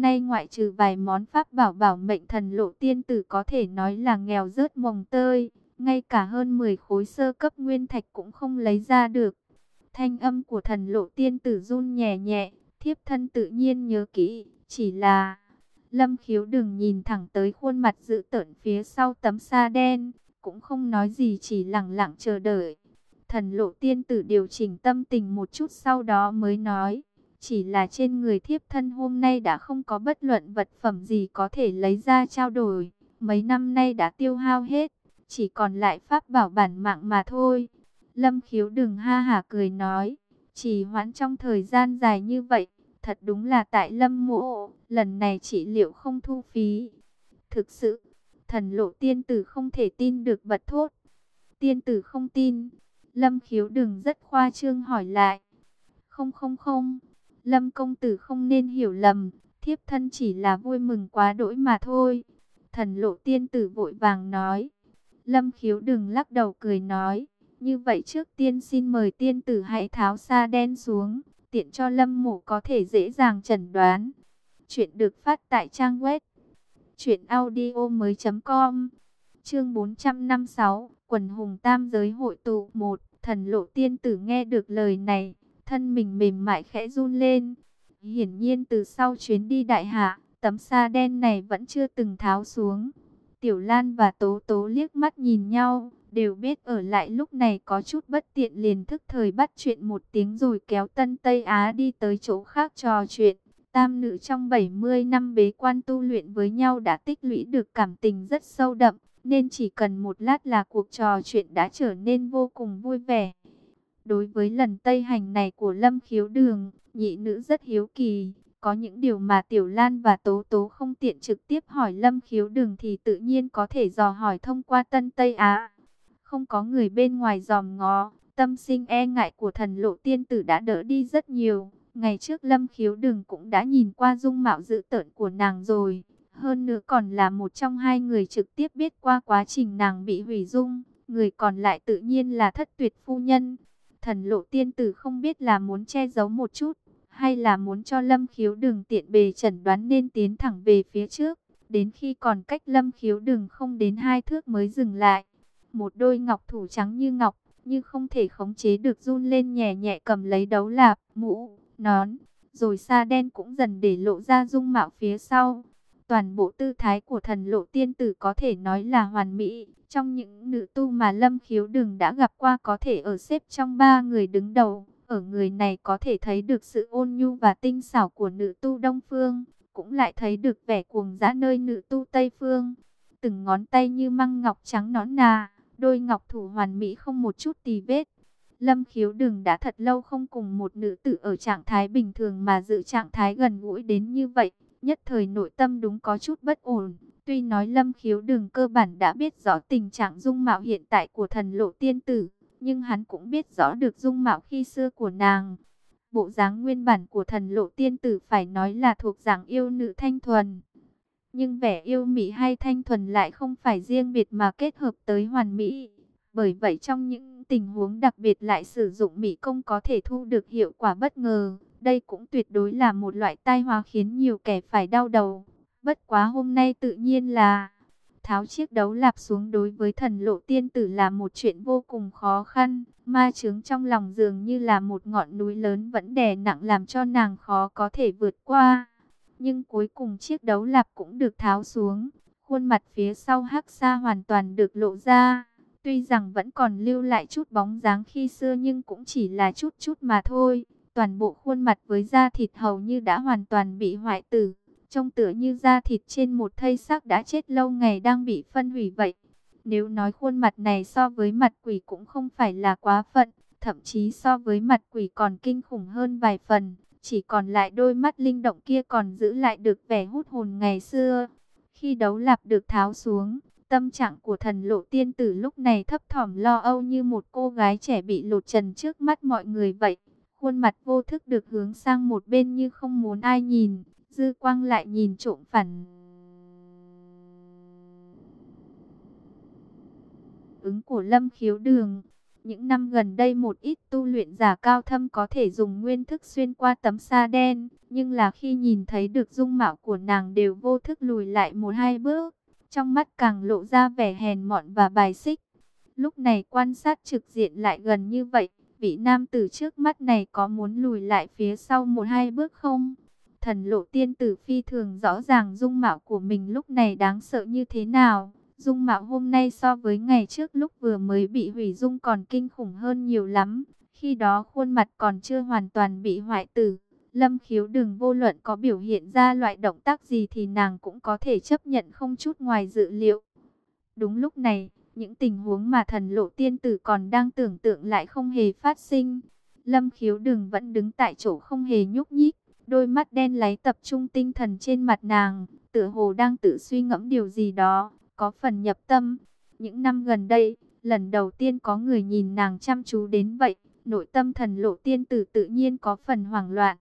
hôm nay ngoại trừ vài món pháp bảo bảo mệnh thần lộ tiên tử có thể nói là nghèo rớt mồng tơi, ngay cả hơn 10 khối sơ cấp nguyên thạch cũng không lấy ra được. Thanh âm của thần lộ tiên tử run nhẹ nhẹ, thiếp thân tự nhiên nhớ kỹ, chỉ là... Lâm khiếu đừng nhìn thẳng tới khuôn mặt dự tợn phía sau tấm sa đen, cũng không nói gì chỉ lặng lặng chờ đợi. Thần lộ tiên tử điều chỉnh tâm tình một chút sau đó mới nói, chỉ là trên người thiếp thân hôm nay đã không có bất luận vật phẩm gì có thể lấy ra trao đổi, mấy năm nay đã tiêu hao hết, chỉ còn lại pháp bảo bản mạng mà thôi. Lâm khiếu đừng ha hả cười nói, chỉ hoãn trong thời gian dài như vậy, thật đúng là tại lâm mộ, lần này trị liệu không thu phí. Thực sự, thần lộ tiên tử không thể tin được bật thốt. Tiên tử không tin, lâm khiếu đừng rất khoa trương hỏi lại. Không không không, lâm công tử không nên hiểu lầm, thiếp thân chỉ là vui mừng quá đỗi mà thôi. Thần lộ tiên tử vội vàng nói. Lâm khiếu đừng lắc đầu cười nói. Như vậy trước tiên xin mời tiên tử hãy tháo xa đen xuống, tiện cho lâm mộ có thể dễ dàng chẩn đoán. Chuyện được phát tại trang web truyệnaudiomoi.com. Chương 456, quần hùng tam giới hội tụ một Thần lộ tiên tử nghe được lời này, thân mình mềm mại khẽ run lên. Hiển nhiên từ sau chuyến đi đại hạ, tấm sa đen này vẫn chưa từng tháo xuống. Tiểu Lan và Tố Tố liếc mắt nhìn nhau, đều biết ở lại lúc này có chút bất tiện liền thức thời bắt chuyện một tiếng rồi kéo Tân Tây Á đi tới chỗ khác trò chuyện. Tam nữ trong 70 năm bế quan tu luyện với nhau đã tích lũy được cảm tình rất sâu đậm, nên chỉ cần một lát là cuộc trò chuyện đã trở nên vô cùng vui vẻ. Đối với lần Tây Hành này của Lâm Khiếu Đường, nhị nữ rất hiếu kỳ, có những điều mà Tiểu Lan và Tố Tố không tiện trực tiếp hỏi Lâm Khiếu Đường thì tự nhiên có thể dò hỏi thông qua Tân Tây Á. Không có người bên ngoài dòm ngó, tâm sinh e ngại của thần lộ tiên tử đã đỡ đi rất nhiều. Ngày trước Lâm Khiếu Đường cũng đã nhìn qua dung mạo dự tợn của nàng rồi. Hơn nữa còn là một trong hai người trực tiếp biết qua quá trình nàng bị hủy dung. Người còn lại tự nhiên là thất tuyệt phu nhân. Thần lộ tiên tử không biết là muốn che giấu một chút, hay là muốn cho Lâm Khiếu Đường tiện bề chẩn đoán nên tiến thẳng về phía trước. Đến khi còn cách Lâm Khiếu Đường không đến hai thước mới dừng lại. Một đôi ngọc thủ trắng như ngọc, nhưng không thể khống chế được run lên nhẹ nhẹ cầm lấy đấu lạp, mũ, nón, rồi sa đen cũng dần để lộ ra dung mạo phía sau. Toàn bộ tư thái của thần lộ tiên tử có thể nói là hoàn mỹ. Trong những nữ tu mà Lâm Khiếu Đừng đã gặp qua có thể ở xếp trong ba người đứng đầu. Ở người này có thể thấy được sự ôn nhu và tinh xảo của nữ tu Đông Phương. Cũng lại thấy được vẻ cuồng dã nơi nữ tu Tây Phương. Từng ngón tay như măng ngọc trắng nõn nà. Đôi ngọc thủ hoàn mỹ không một chút tì vết. Lâm khiếu đừng đã thật lâu không cùng một nữ tử ở trạng thái bình thường mà giữ trạng thái gần gũi đến như vậy. Nhất thời nội tâm đúng có chút bất ổn. Tuy nói lâm khiếu đường cơ bản đã biết rõ tình trạng dung mạo hiện tại của thần lộ tiên tử. Nhưng hắn cũng biết rõ được dung mạo khi xưa của nàng. Bộ dáng nguyên bản của thần lộ tiên tử phải nói là thuộc dạng yêu nữ thanh thuần. Nhưng vẻ yêu mỹ hay thanh thuần lại không phải riêng biệt mà kết hợp tới hoàn mỹ. Bởi vậy trong những tình huống đặc biệt lại sử dụng mỹ công có thể thu được hiệu quả bất ngờ. Đây cũng tuyệt đối là một loại tai hóa khiến nhiều kẻ phải đau đầu. Bất quá hôm nay tự nhiên là tháo chiếc đấu lạp xuống đối với thần lộ tiên tử là một chuyện vô cùng khó khăn. Ma trướng trong lòng dường như là một ngọn núi lớn vẫn đè nặng làm cho nàng khó có thể vượt qua. Nhưng cuối cùng chiếc đấu lạp cũng được tháo xuống. Khuôn mặt phía sau hắc xa hoàn toàn được lộ ra. Tuy rằng vẫn còn lưu lại chút bóng dáng khi xưa nhưng cũng chỉ là chút chút mà thôi. Toàn bộ khuôn mặt với da thịt hầu như đã hoàn toàn bị hoại tử. Trông tựa như da thịt trên một thây xác đã chết lâu ngày đang bị phân hủy vậy. Nếu nói khuôn mặt này so với mặt quỷ cũng không phải là quá phận, thậm chí so với mặt quỷ còn kinh khủng hơn vài phần. Chỉ còn lại đôi mắt linh động kia còn giữ lại được vẻ hút hồn ngày xưa. Khi đấu lạp được tháo xuống, tâm trạng của thần lộ tiên tử lúc này thấp thỏm lo âu như một cô gái trẻ bị lột trần trước mắt mọi người vậy. Khuôn mặt vô thức được hướng sang một bên như không muốn ai nhìn, dư quang lại nhìn trộm phản. Ứng của lâm khiếu đường, Những năm gần đây một ít tu luyện giả cao thâm có thể dùng nguyên thức xuyên qua tấm sa đen, nhưng là khi nhìn thấy được dung mạo của nàng đều vô thức lùi lại một hai bước, trong mắt càng lộ ra vẻ hèn mọn và bài xích. Lúc này quan sát trực diện lại gần như vậy, vị nam tử trước mắt này có muốn lùi lại phía sau một hai bước không? Thần lộ tiên tử phi thường rõ ràng dung mạo của mình lúc này đáng sợ như thế nào. Dung mạo hôm nay so với ngày trước lúc vừa mới bị hủy dung còn kinh khủng hơn nhiều lắm. Khi đó khuôn mặt còn chưa hoàn toàn bị hoại tử. Lâm khiếu đừng vô luận có biểu hiện ra loại động tác gì thì nàng cũng có thể chấp nhận không chút ngoài dự liệu. Đúng lúc này, những tình huống mà thần lộ tiên tử còn đang tưởng tượng lại không hề phát sinh. Lâm khiếu đường vẫn đứng tại chỗ không hề nhúc nhích. Đôi mắt đen láy tập trung tinh thần trên mặt nàng, tựa hồ đang tự suy ngẫm điều gì đó, có phần nhập tâm. Những năm gần đây, lần đầu tiên có người nhìn nàng chăm chú đến vậy, nội tâm thần lộ tiên tử tự nhiên có phần hoảng loạn.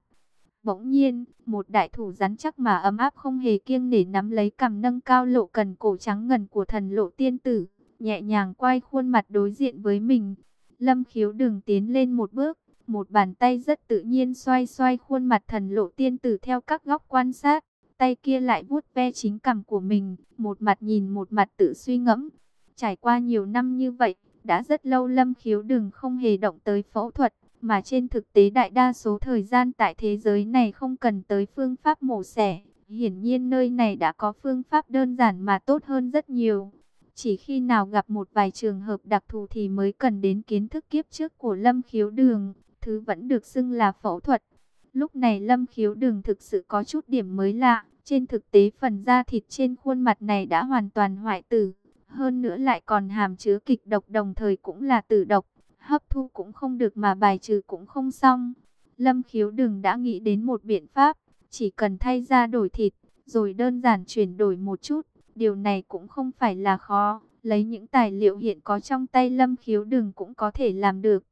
Bỗng nhiên, một đại thủ rắn chắc mà ấm áp không hề kiêng nể nắm lấy cầm nâng cao lộ cần cổ trắng ngần của thần lộ tiên tử, nhẹ nhàng quay khuôn mặt đối diện với mình. Lâm khiếu đừng tiến lên một bước, một bàn tay rất tự nhiên xoay xoay khuôn mặt thần lộ tiên tử theo các góc quan sát. Tay kia lại vuốt ve chính cằm của mình, một mặt nhìn một mặt tự suy ngẫm. Trải qua nhiều năm như vậy, đã rất lâu lâm khiếu đừng không hề động tới phẫu thuật. Mà trên thực tế đại đa số thời gian tại thế giới này không cần tới phương pháp mổ xẻ. Hiển nhiên nơi này đã có phương pháp đơn giản mà tốt hơn rất nhiều. Chỉ khi nào gặp một vài trường hợp đặc thù thì mới cần đến kiến thức kiếp trước của lâm khiếu đường thứ vẫn được xưng là phẫu thuật. Lúc này Lâm Khiếu Đường thực sự có chút điểm mới lạ, trên thực tế phần da thịt trên khuôn mặt này đã hoàn toàn hoại tử, hơn nữa lại còn hàm chứa kịch độc đồng thời cũng là tử độc, hấp thu cũng không được mà bài trừ cũng không xong. Lâm Khiếu Đường đã nghĩ đến một biện pháp, chỉ cần thay da đổi thịt, rồi đơn giản chuyển đổi một chút, điều này cũng không phải là khó, lấy những tài liệu hiện có trong tay Lâm Khiếu Đừng cũng có thể làm được.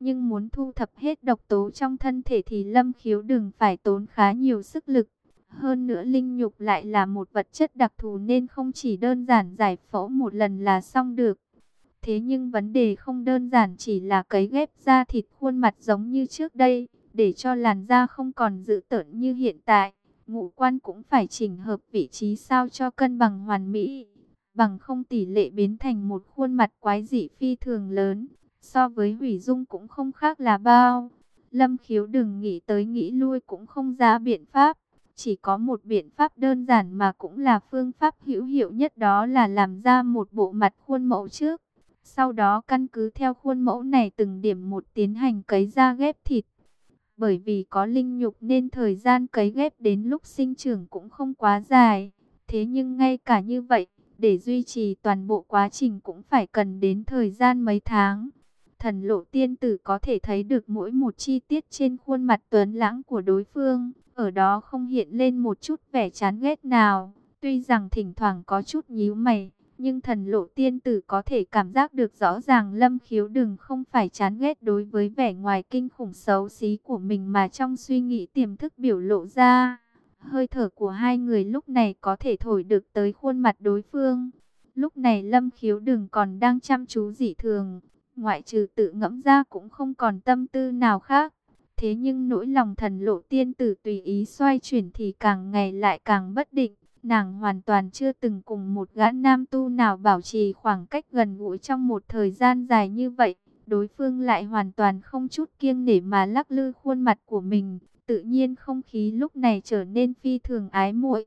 Nhưng muốn thu thập hết độc tố trong thân thể thì lâm khiếu đừng phải tốn khá nhiều sức lực. Hơn nữa linh nhục lại là một vật chất đặc thù nên không chỉ đơn giản giải phẫu một lần là xong được. Thế nhưng vấn đề không đơn giản chỉ là cấy ghép da thịt khuôn mặt giống như trước đây, để cho làn da không còn dự tợn như hiện tại. Ngũ quan cũng phải chỉnh hợp vị trí sao cho cân bằng hoàn mỹ, bằng không tỷ lệ biến thành một khuôn mặt quái dị phi thường lớn. So với hủy dung cũng không khác là bao. Lâm khiếu đừng nghĩ tới nghĩ lui cũng không ra biện pháp. Chỉ có một biện pháp đơn giản mà cũng là phương pháp hữu hiệu nhất đó là làm ra một bộ mặt khuôn mẫu trước. Sau đó căn cứ theo khuôn mẫu này từng điểm một tiến hành cấy da ghép thịt. Bởi vì có linh nhục nên thời gian cấy ghép đến lúc sinh trưởng cũng không quá dài. Thế nhưng ngay cả như vậy, để duy trì toàn bộ quá trình cũng phải cần đến thời gian mấy tháng. Thần lộ tiên tử có thể thấy được mỗi một chi tiết trên khuôn mặt tuấn lãng của đối phương, ở đó không hiện lên một chút vẻ chán ghét nào. Tuy rằng thỉnh thoảng có chút nhíu mày, nhưng thần lộ tiên tử có thể cảm giác được rõ ràng lâm khiếu đừng không phải chán ghét đối với vẻ ngoài kinh khủng xấu xí của mình mà trong suy nghĩ tiềm thức biểu lộ ra. Hơi thở của hai người lúc này có thể thổi được tới khuôn mặt đối phương. Lúc này lâm khiếu đừng còn đang chăm chú dị thường, ngoại trừ tự ngẫm ra cũng không còn tâm tư nào khác. Thế nhưng nỗi lòng thần lộ tiên tử tùy ý xoay chuyển thì càng ngày lại càng bất định. Nàng hoàn toàn chưa từng cùng một gã nam tu nào bảo trì khoảng cách gần gũi trong một thời gian dài như vậy. Đối phương lại hoàn toàn không chút kiêng nể mà lắc lư khuôn mặt của mình. Tự nhiên không khí lúc này trở nên phi thường ái muội.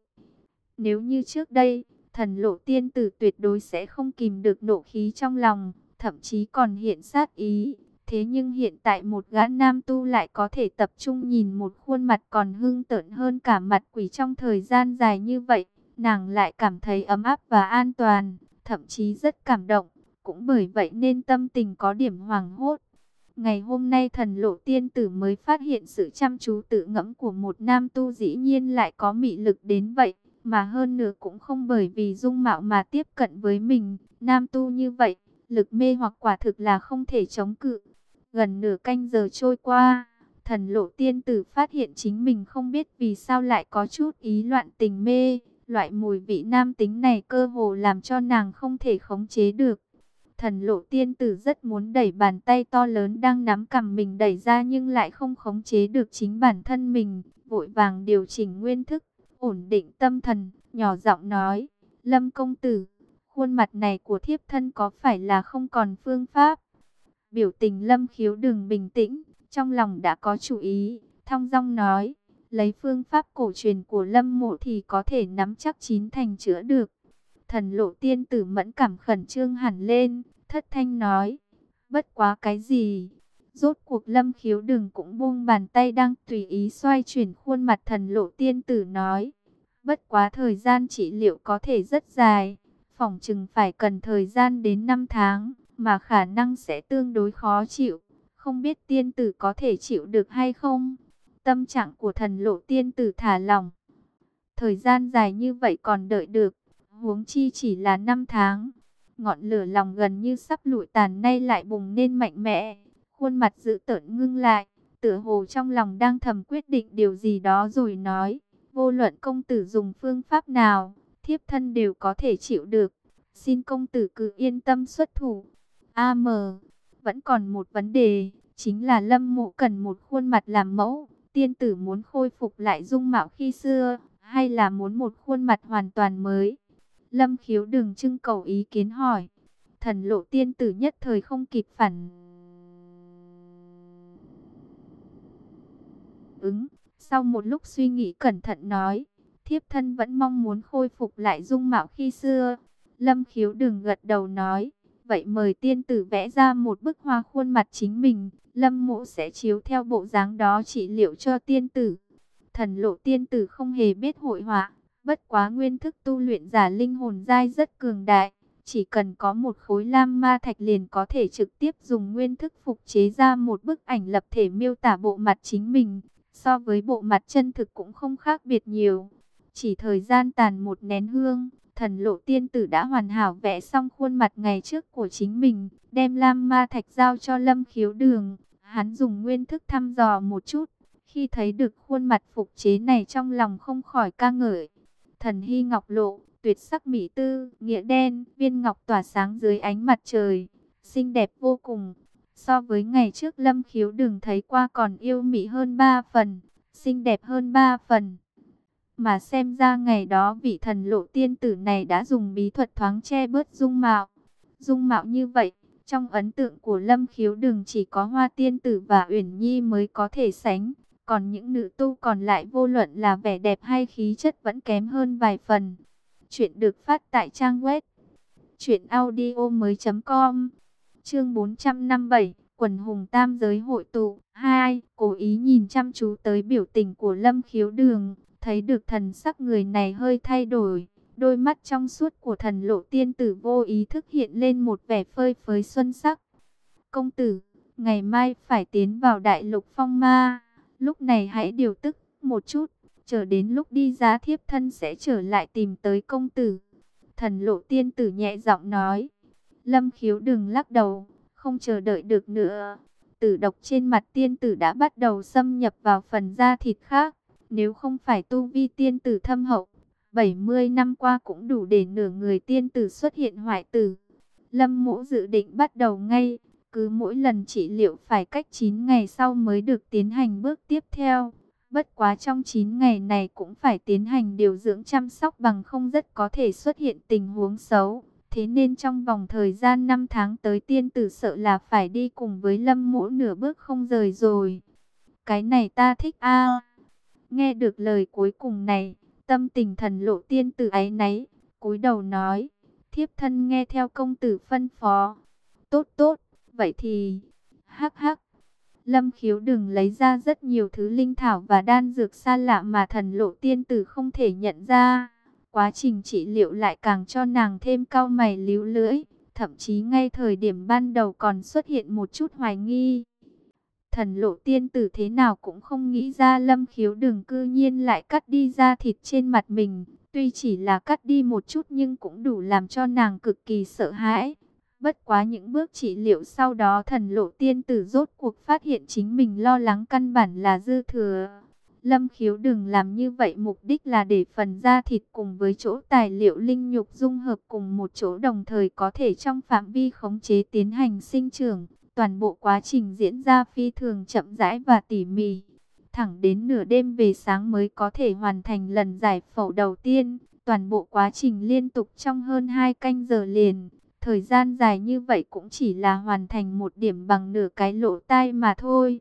Nếu như trước đây, thần lộ tiên tử tuyệt đối sẽ không kìm được nộ khí trong lòng thậm chí còn hiện sát ý. Thế nhưng hiện tại một gã nam tu lại có thể tập trung nhìn một khuôn mặt còn hưng tợn hơn cả mặt quỷ trong thời gian dài như vậy. Nàng lại cảm thấy ấm áp và an toàn, thậm chí rất cảm động. Cũng bởi vậy nên tâm tình có điểm hoàng hốt. Ngày hôm nay thần lộ tiên tử mới phát hiện sự chăm chú tự ngẫm của một nam tu dĩ nhiên lại có mị lực đến vậy. Mà hơn nữa cũng không bởi vì dung mạo mà tiếp cận với mình, nam tu như vậy lực mê hoặc quả thực là không thể chống cự. Gần nửa canh giờ trôi qua, thần lộ tiên tử phát hiện chính mình không biết vì sao lại có chút ý loạn tình mê. Loại mùi vị nam tính này cơ hồ làm cho nàng không thể khống chế được. Thần lộ tiên tử rất muốn đẩy bàn tay to lớn đang nắm cầm mình đẩy ra nhưng lại không khống chế được chính bản thân mình, vội vàng điều chỉnh nguyên thức, ổn định tâm thần, nhỏ giọng nói, Lâm công tử, khuôn mặt này của thiếp thân có phải là không còn phương pháp? Biểu tình Lâm khiếu đừng bình tĩnh, trong lòng đã có chủ ý, thong dong nói, lấy phương pháp cổ truyền của Lâm mộ thì có thể nắm chắc chín thành chữa được. Thần lộ tiên tử mẫn cảm khẩn trương hẳn lên, thất thanh nói, bất quá cái gì? Rốt cuộc lâm khiếu đừng cũng buông bàn tay đang tùy ý xoay chuyển khuôn mặt thần lộ tiên tử nói, bất quá thời gian trị liệu có thể rất dài, phòng chừng phải cần thời gian đến 5 tháng, mà khả năng sẽ tương đối khó chịu, không biết tiên tử có thể chịu được hay không? Tâm trạng của thần lộ tiên tử thả lòng. Thời gian dài như vậy còn đợi được, huống chi chỉ là 5 tháng. Ngọn lửa lòng gần như sắp lụi tàn nay lại bùng lên mạnh mẽ. Khuôn mặt dự tợn ngưng lại, tựa hồ trong lòng đang thầm quyết định điều gì đó rồi nói. Vô luận công tử dùng phương pháp nào, thiếp thân đều có thể chịu được. Xin công tử cứ yên tâm xuất thủ. AM, vẫn còn một vấn đề, chính là lâm mộ cần một khuôn mặt làm mẫu. Tiên tử muốn khôi phục lại dung mạo khi xưa, hay là muốn một khuôn mặt hoàn toàn mới? Lâm khiếu đừng trưng cầu ý kiến hỏi. Thần lộ tiên tử nhất thời không kịp phản. Ứng, sau một lúc suy nghĩ cẩn thận nói, thiếp thân vẫn mong muốn khôi phục lại dung mạo khi xưa. Lâm khiếu đừng gật đầu nói, vậy mời tiên tử vẽ ra một bức hoa khuôn mặt chính mình, lâm mộ sẽ chiếu theo bộ dáng đó trị liệu cho tiên tử. Thần lộ tiên tử không hề biết hội họa, Bất quá nguyên thức tu luyện giả linh hồn dai rất cường đại, chỉ cần có một khối lam ma thạch liền có thể trực tiếp dùng nguyên thức phục chế ra một bức ảnh lập thể miêu tả bộ mặt chính mình, so với bộ mặt chân thực cũng không khác biệt nhiều. Chỉ thời gian tàn một nén hương, thần lộ tiên tử đã hoàn hảo vẽ xong khuôn mặt ngày trước của chính mình, đem lam ma thạch giao cho lâm khiếu đường. Hắn dùng nguyên thức thăm dò một chút, khi thấy được khuôn mặt phục chế này trong lòng không khỏi ca ngợi. Thần hy ngọc lộ, tuyệt sắc mỹ tư, nghĩa đen, viên ngọc tỏa sáng dưới ánh mặt trời, xinh đẹp vô cùng. So với ngày trước lâm khiếu đường thấy qua còn yêu mỹ hơn ba phần, xinh đẹp hơn ba phần. Mà xem ra ngày đó vị thần lộ tiên tử này đã dùng bí thuật thoáng che bớt dung mạo. Dung mạo như vậy, trong ấn tượng của lâm khiếu đừng chỉ có hoa tiên tử và uyển nhi mới có thể sánh. Còn những nữ tu còn lại vô luận là vẻ đẹp hay khí chất vẫn kém hơn vài phần. Chuyện được phát tại trang web truyệnaudiomoi.com. Chương 457, quần hùng tam giới hội tụ. 2. Cố ý nhìn chăm chú tới biểu tình của Lâm Khiếu Đường, thấy được thần sắc người này hơi thay đổi. Đôi mắt trong suốt của thần lộ tiên tử vô ý thức hiện lên một vẻ phơi phới xuân sắc. Công tử, ngày mai phải tiến vào đại lục phong ma. Lúc này hãy điều tức một chút, chờ đến lúc đi giá thiếp thân sẽ trở lại tìm tới công tử. Thần lộ tiên tử nhẹ giọng nói. Lâm khiếu đừng lắc đầu, không chờ đợi được nữa. Tử độc trên mặt tiên tử đã bắt đầu xâm nhập vào phần da thịt khác. Nếu không phải tu vi tiên tử thâm hậu, 70 năm qua cũng đủ để nửa người tiên tử xuất hiện hoại tử. Lâm mũ dự định bắt đầu ngay, cứ mỗi lần trị liệu phải cách 9 ngày sau mới được tiến hành bước tiếp theo. Bất quá trong 9 ngày này cũng phải tiến hành điều dưỡng chăm sóc bằng không rất có thể xuất hiện tình huống xấu. Thế nên trong vòng thời gian 5 tháng tới tiên tử sợ là phải đi cùng với lâm mũ nửa bước không rời rồi. Cái này ta thích a Nghe được lời cuối cùng này, tâm tình thần lộ tiên tử ấy nấy, cúi đầu nói, thiếp thân nghe theo công tử phân phó. Tốt tốt, Vậy thì, hắc hắc, Lâm khiếu đừng lấy ra rất nhiều thứ linh thảo và đan dược xa lạ mà thần lộ tiên tử không thể nhận ra. Quá trình trị liệu lại càng cho nàng thêm cao mày líu lưỡi, thậm chí ngay thời điểm ban đầu còn xuất hiện một chút hoài nghi. Thần lộ tiên tử thế nào cũng không nghĩ ra, lâm khiếu đường cư nhiên lại cắt đi da thịt trên mặt mình. Tuy chỉ là cắt đi một chút nhưng cũng đủ làm cho nàng cực kỳ sợ hãi. Bất quá những bước trị liệu sau đó, thần lộ tiên tử rốt cuộc phát hiện chính mình lo lắng căn bản là dư thừa. Lâm khiếu đừng làm như vậy mục đích là để phần da thịt cùng với chỗ tài liệu linh nhục dung hợp cùng một chỗ đồng thời có thể trong phạm vi khống chế tiến hành sinh trưởng. Toàn bộ quá trình diễn ra phi thường chậm rãi và tỉ mỉ. Thẳng đến nửa đêm về sáng mới có thể hoàn thành lần giải phẫu đầu tiên. Toàn bộ quá trình liên tục trong hơn 2 canh giờ liền. Thời gian dài như vậy cũng chỉ là hoàn thành một điểm bằng nửa cái lỗ tai mà thôi.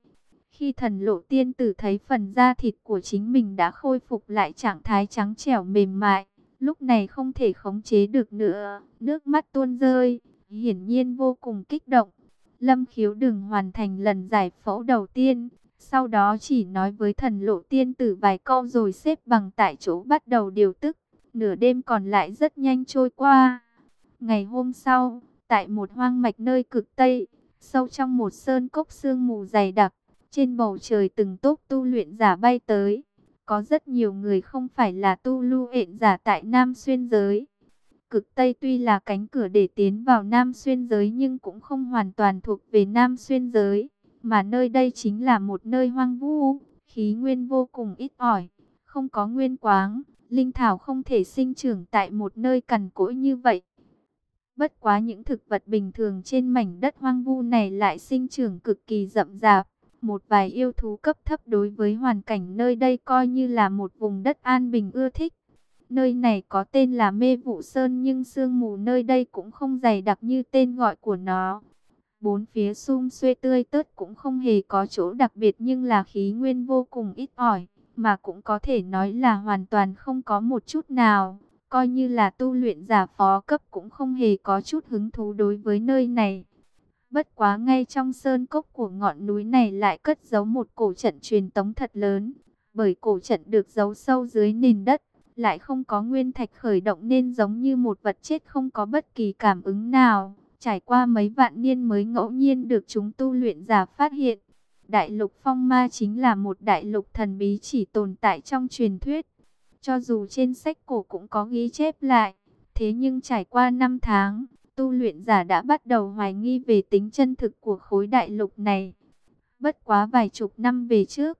Khi thần lộ tiên tử thấy phần da thịt của chính mình đã khôi phục lại trạng thái trắng trẻo mềm mại, lúc này không thể khống chế được nữa, nước mắt tuôn rơi, hiển nhiên vô cùng kích động. Lâm khiếu đừng hoàn thành lần giải phẫu đầu tiên, sau đó chỉ nói với thần lộ tiên tử vài câu rồi xếp bằng tại chỗ bắt đầu điều tức, nửa đêm còn lại rất nhanh trôi qua. Ngày hôm sau, tại một hoang mạch nơi cực Tây, sâu trong một sơn cốc sương mù dày đặc, trên bầu trời từng tốp tu luyện giả bay tới. Có rất nhiều người không phải là tu lưu hện giả tại Nam Xuyên Giới. Cực Tây tuy là cánh cửa để tiến vào Nam Xuyên Giới nhưng cũng không hoàn toàn thuộc về Nam Xuyên Giới. Mà nơi đây chính là một nơi hoang vu, khí nguyên vô cùng ít ỏi, không có nguyên quáng. Linh thảo không thể sinh trưởng tại một nơi cằn cỗi như vậy. Bất quá những thực vật bình thường trên mảnh đất hoang vu này lại sinh trưởng cực kỳ rậm rạp. Một vài yêu thú cấp thấp đối với hoàn cảnh nơi đây coi như là một vùng đất an bình ưa thích. Nơi này có tên là Mê Vụ Sơn nhưng sương mù nơi đây cũng không dày đặc như tên gọi của nó. Bốn phía sum xuê tươi tớt cũng không hề có chỗ đặc biệt nhưng là khí nguyên vô cùng ít ỏi, mà cũng có thể nói là hoàn toàn không có một chút nào. Coi như là tu luyện giả phó cấp cũng không hề có chút hứng thú đối với nơi này. Bất quá ngay trong sơn cốc của ngọn núi này lại cất giấu một cổ trận truyền tống thật lớn. Bởi cổ trận được giấu sâu dưới nền đất, lại không có nguyên thạch khởi động nên giống như một vật chết không có bất kỳ cảm ứng nào. Trải qua mấy vạn niên mới ngẫu nhiên được chúng tu luyện giả phát hiện. Đại lục phong ma chính là một đại lục thần bí chỉ tồn tại trong truyền thuyết. Cho dù trên sách cổ cũng có ghi chép lại, thế nhưng trải qua năm tháng, tu luyện giả đã bắt đầu hoài nghi về tính chân thực của khối đại lục này. Bất quá vài chục năm về trước,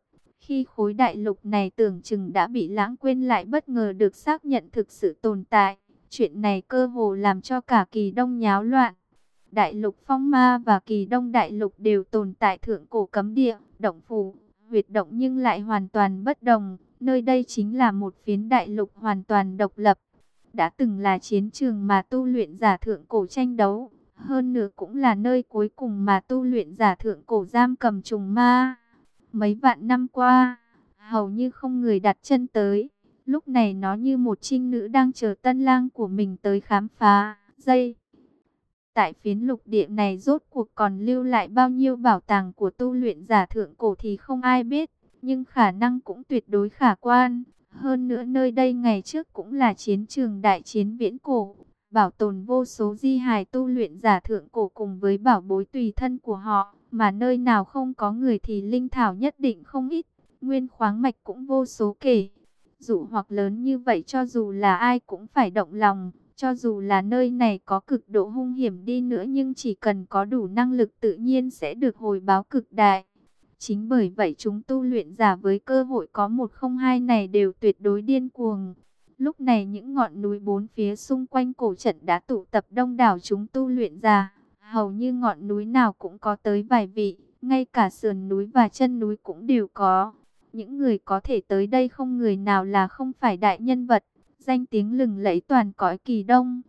khi khối đại lục này tưởng chừng đã bị lãng quên lại bất ngờ được xác nhận thực sự tồn tại. Chuyện này cơ hồ làm cho cả kỳ đông nháo loạn. Đại lục phong ma và kỳ đông đại lục đều tồn tại thượng cổ cấm địa, động phủ, huyệt động nhưng lại hoàn toàn bất đồng. Nơi đây chính là một phiến đại lục hoàn toàn độc lập đã từng là chiến trường mà tu luyện giả thượng cổ tranh đấu, hơn nữa cũng là nơi cuối cùng mà tu luyện giả thượng cổ giam cầm trùng ma. Mấy vạn năm qua, hầu như không người đặt chân tới, lúc này nó như một trinh nữ đang chờ tân lang của mình tới khám phá. Dây Tại phiến lục địa này rốt cuộc còn lưu lại bao nhiêu bảo tàng của tu luyện giả thượng cổ thì không ai biết, nhưng khả năng cũng tuyệt đối khả quan. Hơn nữa nơi đây ngày trước cũng là chiến trường đại chiến viễn cổ, bảo tồn vô số di hài tu luyện giả thượng cổ cùng với bảo bối tùy thân của họ, mà nơi nào không có người thì linh thảo nhất định không ít, nguyên khoáng mạch cũng vô số kể. Dụ hoặc lớn như vậy cho dù là ai cũng phải động lòng, cho dù là nơi này có cực độ hung hiểm đi nữa nhưng chỉ cần có đủ năng lực tự nhiên sẽ được hồi báo cực đại. Chính bởi vậy chúng tu luyện giả với cơ hội có một không hai này đều tuyệt đối điên cuồng. Lúc này những ngọn núi bốn phía xung quanh cổ trận đã tụ tập đông đảo chúng tu luyện giả. Hầu như ngọn núi nào cũng có tới vài vị, ngay cả sườn núi và chân núi cũng đều có. Những người có thể tới đây không người nào là không phải đại nhân vật, danh tiếng lừng lẫy toàn cõi kỳ đông.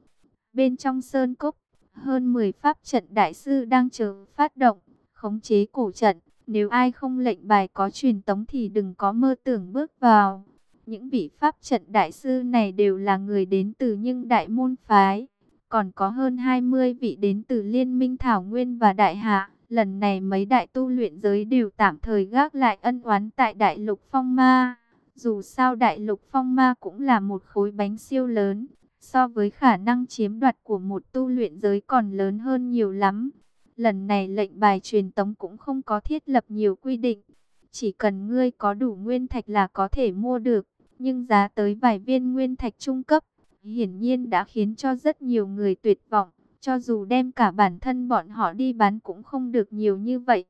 Bên trong sơn cốc, hơn 10 pháp trận đại sư đang chờ phát động, khống chế cổ trận. Nếu ai không lệnh bài có truyền tống thì đừng có mơ tưởng bước vào. Những vị pháp trận đại sư này đều là người đến từ những đại môn phái. Còn có hơn 20 vị đến từ Liên minh Thảo Nguyên và Đại Hạ. Lần này mấy đại tu luyện giới đều tạm thời gác lại ân oán tại Đại Lục Phong Ma. Dù sao Đại Lục Phong Ma cũng là một khối bánh siêu lớn. So với khả năng chiếm đoạt của một tu luyện giới còn lớn hơn nhiều lắm. Lần này lệnh bài truyền tống cũng không có thiết lập nhiều quy định. Chỉ cần ngươi có đủ nguyên thạch là có thể mua được. Nhưng giá tới vài viên nguyên thạch trung cấp, hiển nhiên đã khiến cho rất nhiều người tuyệt vọng. Cho dù đem cả bản thân bọn họ đi bán cũng không được nhiều như vậy.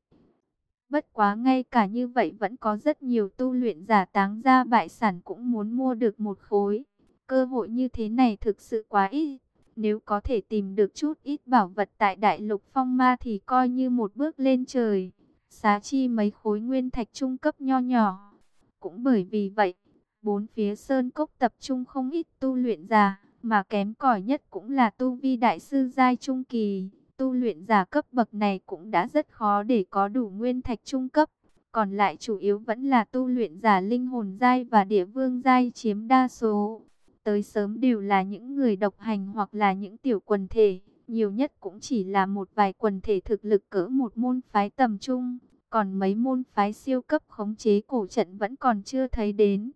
Bất quá ngay cả như vậy vẫn có rất nhiều tu luyện giả táng ra bại sản cũng muốn mua được một khối. Cơ hội như thế này thực sự quá ít. Nếu có thể tìm được chút ít bảo vật tại đại lục phong ma thì coi như một bước lên trời. Xá chi mấy khối nguyên thạch trung cấp nho nhỏ. Cũng bởi vì vậy, bốn phía sơn cốc tập trung không ít tu luyện giả, mà kém cỏi nhất cũng là tu vi đại sư giai trung kỳ. Tu luyện giả cấp bậc này cũng đã rất khó để có đủ nguyên thạch trung cấp. Còn lại chủ yếu vẫn là tu luyện giả linh hồn giai và địa vương giai chiếm đa số. Tới sớm đều là những người độc hành hoặc là những tiểu quần thể. Nhiều nhất cũng chỉ là một vài quần thể thực lực cỡ một môn phái tầm trung. Còn mấy môn phái siêu cấp khống chế cổ trận vẫn còn chưa thấy đến.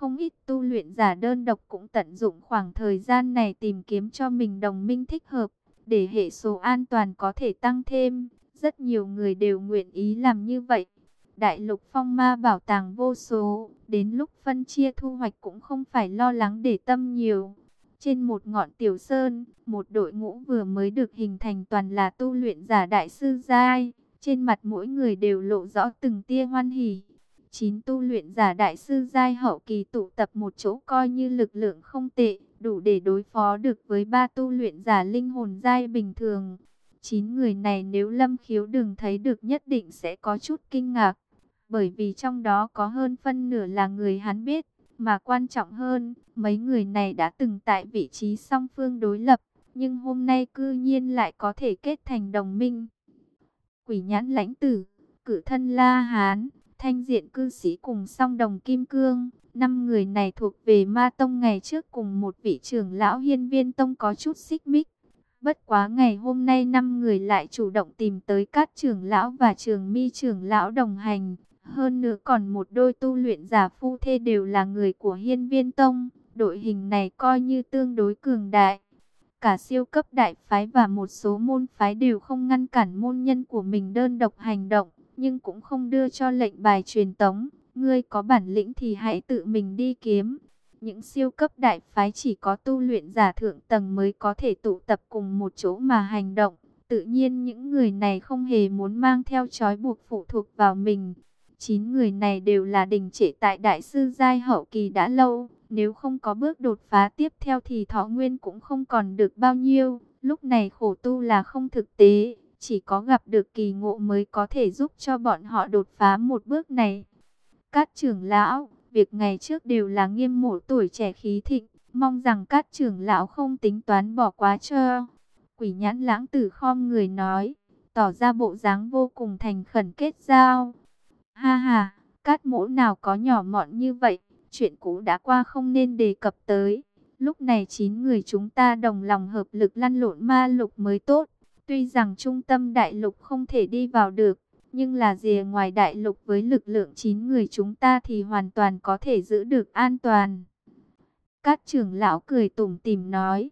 Không ít tu luyện giả đơn độc cũng tận dụng khoảng thời gian này tìm kiếm cho mình đồng minh thích hợp, để hệ số an toàn có thể tăng thêm. Rất nhiều người đều nguyện ý làm như vậy. Đại lục phong ma bảo tàng vô số, đến lúc phân chia thu hoạch cũng không phải lo lắng để tâm nhiều. Trên một ngọn tiểu sơn, một đội ngũ vừa mới được hình thành toàn là tu luyện giả đại sư giai. Trên mặt mỗi người đều lộ rõ từng tia hoan hỉ. Chín tu luyện giả đại sư giai hậu kỳ tụ tập một chỗ coi như lực lượng không tệ, đủ để đối phó được với ba tu luyện giả linh hồn giai bình thường. Chín người này nếu lâm khiếu đừng thấy được nhất định sẽ có chút kinh ngạc, bởi vì trong đó có hơn phân nửa là người hắn biết, mà quan trọng hơn, mấy người này đã từng tại vị trí song phương đối lập, nhưng hôm nay cư nhiên lại có thể kết thành đồng minh. Quỷ nhãn lãnh tử, cử thân La Hán, thanh diện cư sĩ cùng song đồng Kim Cương. Năm người này thuộc về ma tông ngày trước cùng một vị trưởng lão hiên viên tông có chút xích mích. Bất quá ngày hôm nay năm người lại chủ động tìm tới các trưởng lão và trường mi trưởng lão đồng hành. Hơn nữa còn một đôi tu luyện giả phu thê đều là người của hiên viên tông. Đội hình này coi như tương đối cường đại. Cả siêu cấp đại phái và một số môn phái đều không ngăn cản môn nhân của mình đơn độc hành động, nhưng cũng không đưa cho lệnh bài truyền tống. Ngươi có bản lĩnh thì hãy tự mình đi kiếm. Những siêu cấp đại phái chỉ có tu luyện giả thượng tầng mới có thể tụ tập cùng một chỗ mà hành động. Tự nhiên những người này không hề muốn mang theo trói buộc phụ thuộc vào mình. Chín người này đều là đình trệ tại đại sư giai hậu kỳ đã lâu. Nếu không có bước đột phá tiếp theo thì thọ nguyên cũng không còn được bao nhiêu. Lúc này khổ tu là không thực tế, chỉ có gặp được kỳ ngộ mới có thể giúp cho bọn họ đột phá một bước này. Các trưởng lão, việc ngày trước đều là nghiêm mộ tuổi trẻ khí thịnh, mong rằng các trưởng lão không tính toán bỏ quá cho. Quỷ nhãn lãng tử khom người nói, tỏ ra bộ dáng vô cùng thành khẩn kết giao. Ha ha, cát mỗ nào có nhỏ mọn như vậy. Chuyện cũ đã qua không nên đề cập tới. Lúc này chín người chúng ta đồng lòng hợp lực lăn lộn ma lục mới tốt. Tuy rằng trung tâm đại lục không thể đi vào được, nhưng là rìa ngoài đại lục với lực lượng 9 người chúng ta thì hoàn toàn có thể giữ được an toàn. Các trưởng lão cười tủm tìm nói.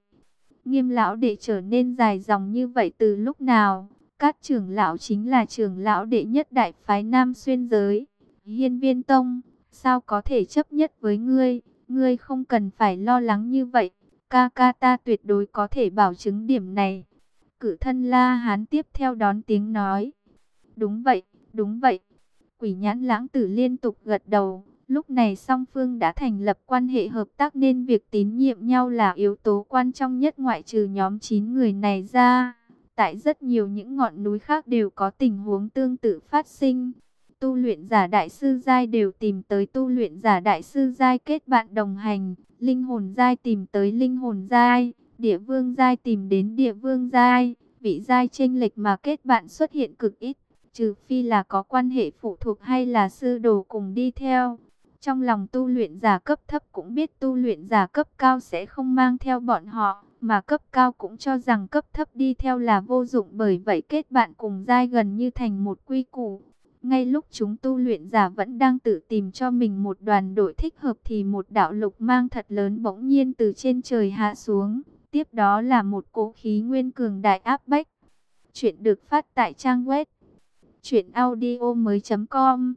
Nghiêm lão đệ trở nên dài dòng như vậy từ lúc nào? Các trưởng lão chính là trưởng lão đệ nhất đại phái Nam Xuyên Giới, Hiên Viên Tông. Sao có thể chấp nhất với ngươi? Ngươi không cần phải lo lắng như vậy. Ca ca ta tuyệt đối có thể bảo chứng điểm này. Cử thân La Hán tiếp theo đón tiếng nói. Đúng vậy, đúng vậy. Quỷ nhãn lãng tử liên tục gật đầu. Lúc này song phương đã thành lập quan hệ hợp tác nên việc tín nhiệm nhau là yếu tố quan trọng nhất ngoại trừ nhóm 9 người này ra. Tại rất nhiều những ngọn núi khác đều có tình huống tương tự phát sinh tu luyện giả đại sư giai đều tìm tới tu luyện giả đại sư giai kết bạn đồng hành, linh hồn giai tìm tới linh hồn giai, địa vương giai tìm đến địa vương giai, vị giai chênh lệch mà kết bạn xuất hiện cực ít, trừ phi là có quan hệ phụ thuộc hay là sư đồ cùng đi theo. Trong lòng tu luyện giả cấp thấp cũng biết tu luyện giả cấp cao sẽ không mang theo bọn họ, mà cấp cao cũng cho rằng cấp thấp đi theo là vô dụng bởi vậy kết bạn cùng giai gần như thành một quy củ. Ngay lúc chúng tu luyện giả vẫn đang tự tìm cho mình một đoàn đội thích hợp thì một đạo lục mang thật lớn bỗng nhiên từ trên trời hạ xuống. Tiếp đó là một cỗ khí nguyên cường đại áp bách. Chuyện được phát tại trang web truyệnaudiomoi.com.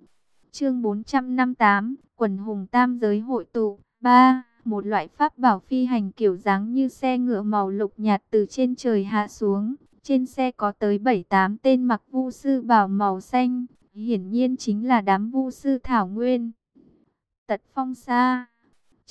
Chương 458, quần hùng tam giới hội tụ 3. Một loại pháp bảo phi hành kiểu dáng như xe ngựa màu lục nhạt từ trên trời hạ xuống. Trên xe có tới 7-8 tên mặc vu sư bảo màu xanh, hiển nhiên chính là đám vu sư Thảo Nguyên. Tật phong xa,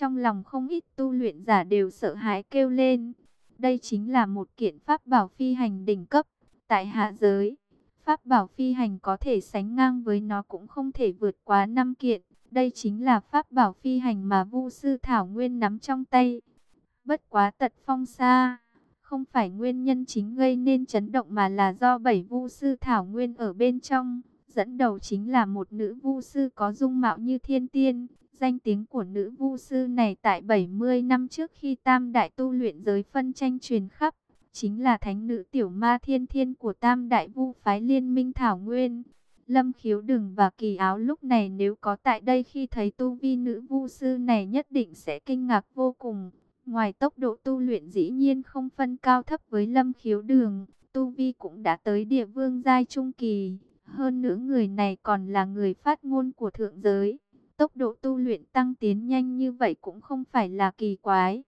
trong lòng không ít tu luyện giả đều sợ hãi kêu lên. Đây chính là một kiện pháp bảo phi hành đỉnh cấp, tại hạ giới. Pháp bảo phi hành có thể sánh ngang với nó cũng không thể vượt quá 5 kiện. Đây chính là pháp bảo phi hành mà Vu sư Thảo Nguyên nắm trong tay. Bất quá tật phong xa, không phải nguyên nhân chính gây nên chấn động mà là do bảy Vu sư Thảo Nguyên ở bên trong. Dẫn đầu chính là một nữ Vu sư có dung mạo như thiên tiên. Danh tiếng của nữ Vu sư này tại 70 năm trước khi Tam Đại tu luyện giới phân tranh truyền khắp, chính là thánh nữ tiểu ma thiên thiên của Tam Đại Vu phái Liên minh Thảo Nguyên. Lâm khiếu đừng và kỳ áo lúc này nếu có tại đây khi thấy tu vi nữ vu sư này nhất định sẽ kinh ngạc vô cùng. Ngoài tốc độ tu luyện dĩ nhiên không phân cao thấp với lâm khiếu đường, tu vi cũng đã tới địa vương giai trung kỳ. Hơn nữa người này còn là người phát ngôn của thượng giới. Tốc độ tu luyện tăng tiến nhanh như vậy cũng không phải là kỳ quái.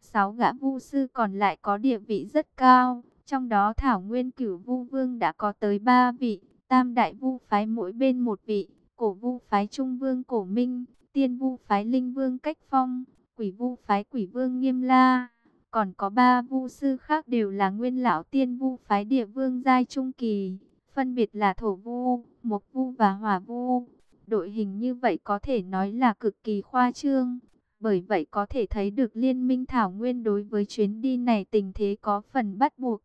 Sáu gã vu sư còn lại có địa vị rất cao, trong đó Thảo Nguyên Cửu Vu Vương đã có tới ba vị, Tam đại vu phái mỗi bên một vị, cổ vu phái Trung Vương Cổ Minh, tiên vu phái Linh Vương Cách Phong, quỷ vu phái Quỷ Vương Nghiêm La. Còn có ba vu sư khác đều là nguyên lão tiên vu phái địa vương giai trung kỳ, phân biệt là thổ vu, mộc vu và hỏa vu. Đội hình như vậy có thể nói là cực kỳ khoa trương. Bởi vậy có thể thấy được liên minh Thảo Nguyên đối với chuyến đi này tình thế có phần bắt buộc.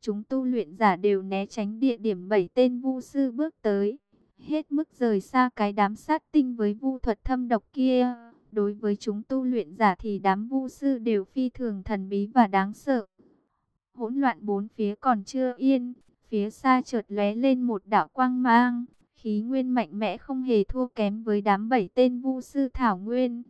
Chúng tu luyện giả đều né tránh địa điểm bảy tên vu sư bước tới. Hết mức rời xa cái đám sát tinh với vu thuật thâm độc kia. Đối với chúng tu luyện giả thì đám vu sư đều phi thường thần bí và đáng sợ. Hỗn loạn bốn phía còn chưa yên. Phía xa chợt lóe lên một đạo quang mang. Khí nguyên mạnh mẽ không hề thua kém với đám bảy tên vu sư thảo nguyên.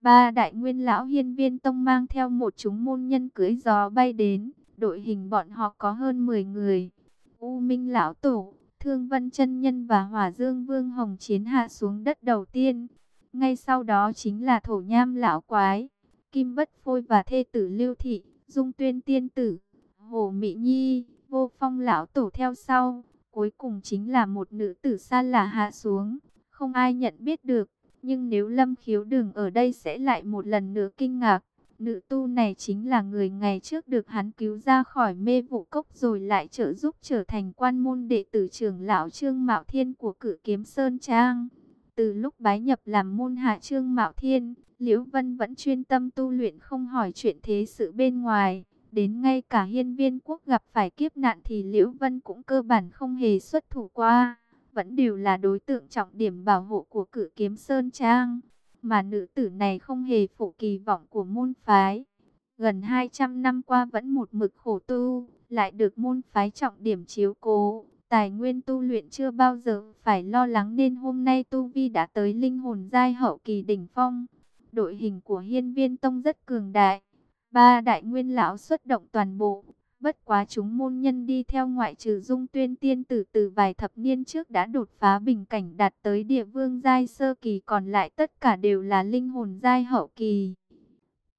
Ba đại nguyên lão hiên viên tông mang theo một chúng môn nhân cưới gió bay đến. Đội hình bọn họ có hơn 10 người. U Minh Lão Tổ, Thương Vân chân Nhân và Hỏa Dương Vương Hồng Chiến hạ xuống đất đầu tiên. Ngay sau đó chính là Thổ Nham Lão Quái, Kim Bất Phôi và Thê Tử Lưu Thị, Dung Tuyên Tiên Tử, Hồ Mị Nhi, Vô Phong Lão Tổ theo sau. Cuối cùng chính là một nữ tử xa lạ hạ xuống, không ai nhận biết được. Nhưng nếu Lâm Khiếu đường ở đây sẽ lại một lần nữa kinh ngạc. Nữ tu này chính là người ngày trước được hắn cứu ra khỏi mê vụ cốc rồi lại trợ giúp trở thành quan môn đệ tử trưởng lão Trương Mạo Thiên của cử kiếm Sơn Trang. Từ lúc bái nhập làm môn hạ Trương Mạo Thiên, Liễu Vân vẫn chuyên tâm tu luyện không hỏi chuyện thế sự bên ngoài. Đến ngay cả hiên viên quốc gặp phải kiếp nạn thì Liễu Vân cũng cơ bản không hề xuất thủ qua. Vẫn đều là đối tượng trọng điểm bảo hộ của cử kiếm Sơn Trang mà nữ tử này không hề phụ kỳ vọng của môn phái. Gần 200 năm qua vẫn một mực khổ tu, lại được môn phái trọng điểm chiếu cố. Tài nguyên tu luyện chưa bao giờ phải lo lắng nên hôm nay tu vi đã tới linh hồn giai hậu kỳ đỉnh phong. Đội hình của hiên viên tông rất cường đại. Ba đại nguyên lão xuất động toàn bộ, Bất quá chúng môn nhân đi theo ngoại trừ dung tuyên tiên tử từ vài thập niên trước đã đột phá bình cảnh đạt tới địa vương giai sơ kỳ còn lại tất cả đều là linh hồn giai hậu kỳ.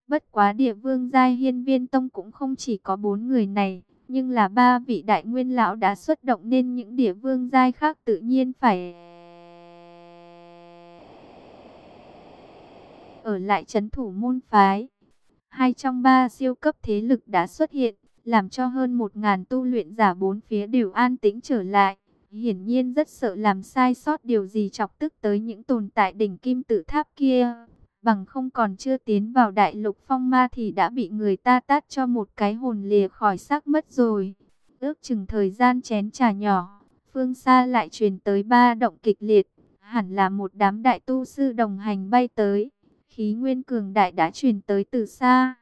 Bất quá địa vương giai hiên viên tông cũng không chỉ có bốn người này, nhưng là ba vị đại nguyên lão đã xuất động nên những địa vương giai khác tự nhiên phải ở lại chấn thủ môn phái. Hai trong ba siêu cấp thế lực đã xuất hiện, làm cho hơn một ngàn tu luyện giả bốn phía đều an tĩnh trở lại. Hiển nhiên rất sợ làm sai sót điều gì chọc tức tới những tồn tại đỉnh kim tự tháp kia. Bằng không còn chưa tiến vào đại lục phong ma thì đã bị người ta tát cho một cái hồn lìa khỏi xác mất rồi. Ước chừng thời gian chén trà nhỏ, phương xa lại truyền tới ba động kịch liệt. Hẳn là một đám đại tu sư đồng hành bay tới. Khí nguyên cường đại đã truyền tới từ xa.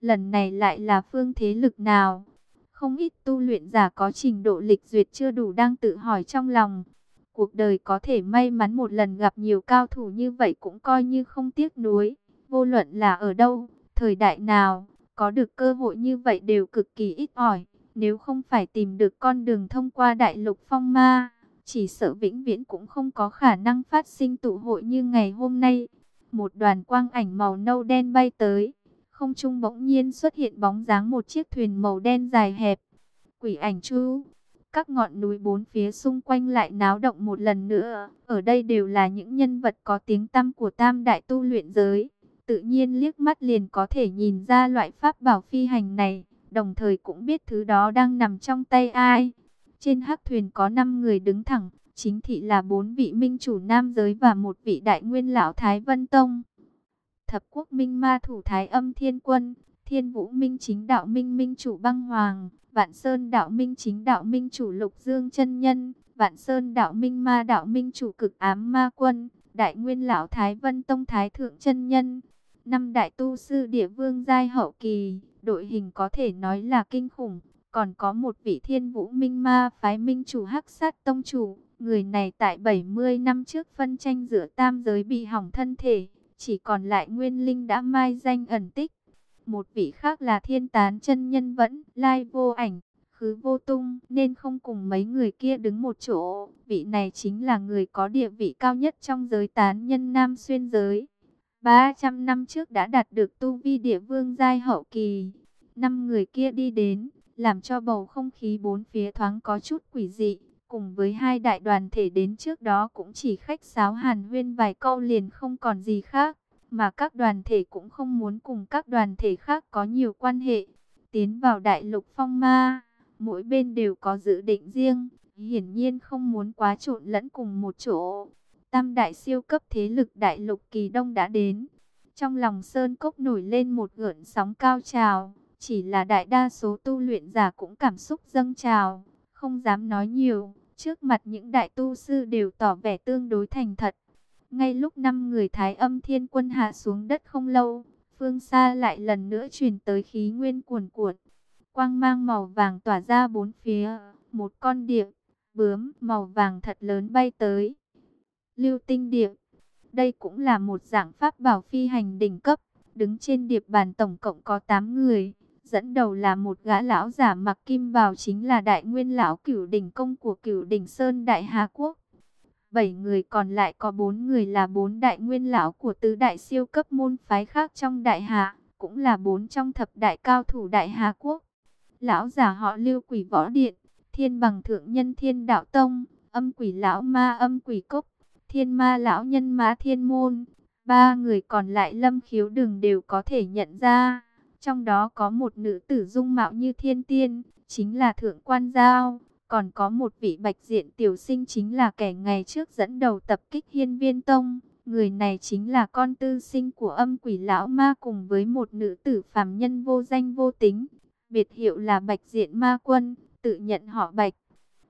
Lần này lại là phương thế lực nào? Không ít tu luyện giả có trình độ lịch duyệt chưa đủ đang tự hỏi trong lòng. Cuộc đời có thể may mắn một lần gặp nhiều cao thủ như vậy cũng coi như không tiếc nuối. Vô luận là ở đâu, thời đại nào, có được cơ hội như vậy đều cực kỳ ít ỏi. Nếu không phải tìm được con đường thông qua đại lục phong ma, chỉ sợ vĩnh viễn cũng không có khả năng phát sinh tụ hội như ngày hôm nay. Một đoàn quang ảnh màu nâu đen bay tới, không trung bỗng nhiên xuất hiện bóng dáng một chiếc thuyền màu đen dài hẹp. Quỷ ảnh chú các ngọn núi bốn phía xung quanh lại náo động một lần nữa. Ở đây đều là những nhân vật có tiếng tăm của tam đại tu luyện giới. Tự nhiên liếc mắt liền có thể nhìn ra loại pháp bảo phi hành này, đồng thời cũng biết thứ đó đang nằm trong tay ai. Trên hắc thuyền có 5 người đứng thẳng, chính thị là bốn vị minh chủ nam giới và một vị đại nguyên lão Thái Vân Tông. Thập quốc minh ma thủ Thái âm thiên quân, thiên vũ minh chính đạo minh minh chủ băng hoàng, vạn sơn đạo minh chính đạo minh chủ lục dương chân nhân, vạn sơn đạo minh ma đạo minh chủ cực ám ma quân, đại nguyên lão Thái Vân Tông Thái Thượng chân nhân. Năm đại tu sư địa vương giai hậu kỳ, đội hình có thể nói là kinh khủng. Còn có một vị thiên vũ minh ma phái minh chủ hắc sát tông chủ. Người này tại 70 năm trước phân tranh giữa tam giới bị hỏng thân thể. Chỉ còn lại nguyên linh đã mai danh ẩn tích. Một vị khác là thiên tán chân nhân vẫn lai vô ảnh, khứ vô tung. Nên không cùng mấy người kia đứng một chỗ. Vị này chính là người có địa vị cao nhất trong giới tán nhân nam xuyên giới. 300 năm trước đã đạt được tu vi địa vương giai hậu kỳ. Năm người kia đi đến, làm cho bầu không khí bốn phía thoáng có chút quỷ dị. Cùng với hai đại đoàn thể đến trước đó cũng chỉ khách sáo hàn huyên vài câu liền không còn gì khác. Mà các đoàn thể cũng không muốn cùng các đoàn thể khác có nhiều quan hệ. Tiến vào đại lục phong ma, mỗi bên đều có dự định riêng. Hiển nhiên không muốn quá trộn lẫn cùng một chỗ. Tam đại siêu cấp thế lực đại lục kỳ đông đã đến. Trong lòng Sơn Cốc nổi lên một gợn sóng cao trào. Chỉ là đại đa số tu luyện giả cũng cảm xúc dâng trào. Không dám nói nhiều. Trước mặt những đại tu sư đều tỏ vẻ tương đối thành thật. Ngay lúc năm người Thái âm thiên quân hạ xuống đất không lâu. Phương xa lại lần nữa truyền tới khí nguyên cuồn cuộn. Quang mang màu vàng tỏa ra bốn phía. Một con điệp, bướm màu vàng thật lớn bay tới lưu tinh điệp. Đây cũng là một dạng pháp bảo phi hành đỉnh cấp, đứng trên điệp bàn tổng cộng có 8 người. Dẫn đầu là một gã lão giả mặc kim bào chính là đại nguyên lão cửu đỉnh công của cửu đỉnh Sơn Đại Hà Quốc. Bảy người còn lại có bốn người là bốn đại nguyên lão của tứ đại siêu cấp môn phái khác trong Đại Hà, cũng là bốn trong thập đại cao thủ Đại Hà Quốc. Lão giả họ lưu quỷ võ điện, thiên bằng thượng nhân thiên đạo tông, âm quỷ lão ma âm quỷ cốc, thiên ma lão nhân ma thiên môn. Ba người còn lại lâm khiếu đường đều có thể nhận ra. Trong đó có một nữ tử dung mạo như thiên tiên, chính là thượng quan giao. Còn có một vị bạch diện tiểu sinh chính là kẻ ngày trước dẫn đầu tập kích hiên viên tông. Người này chính là con tư sinh của âm quỷ lão ma cùng với một nữ tử phàm nhân vô danh vô tính. Biệt hiệu là bạch diện ma quân, tự nhận họ bạch.